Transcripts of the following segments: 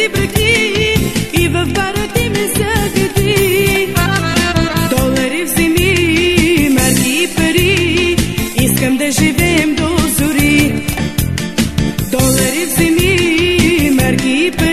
ти бреги и в бара ти ме загради. Долари вземи, марки и пари, искам да живеем до зори. Долари вземи, марки и пари,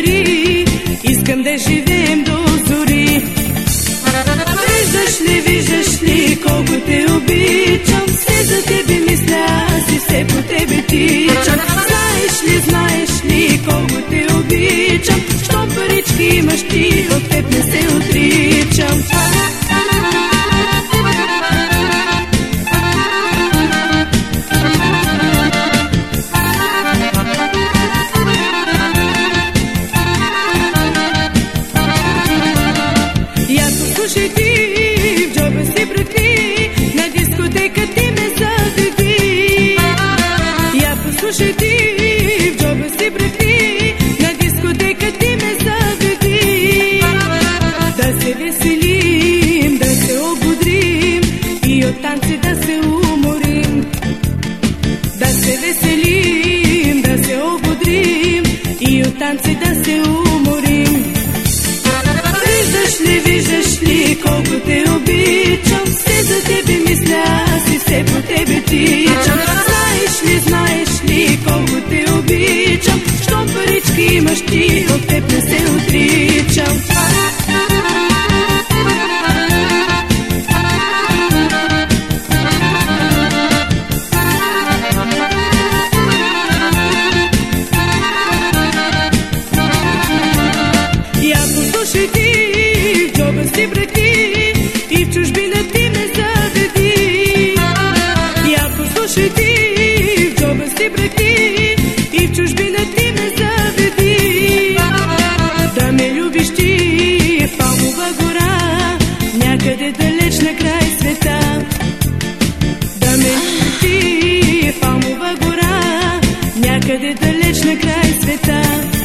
от танци да се уморим. Виждаш ли, виждаш ли, колко те обичам, все за тебе мисля, аз и все по тебе тичам. Знаеш ли, знаеш ли, колко те обичам, що парички имаш ти, от теб не се отричам. Си брати, и в чужбина ти ме заведи. Я послушай ти, в джоба си брати, и в чужбина ти ме заведи. Да ме любиш ти Палмова гора, някъде далеч на край света. Да ме любиш ти Палмова гора, някъде далеч на край света.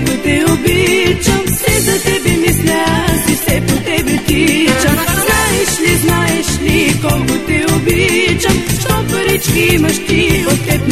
Колко те обичам, все за тебе мисля, аз и все по тебе тичам. Знаеш ли, знаеш ли, колко те обичам, що парички имаш ти, от теб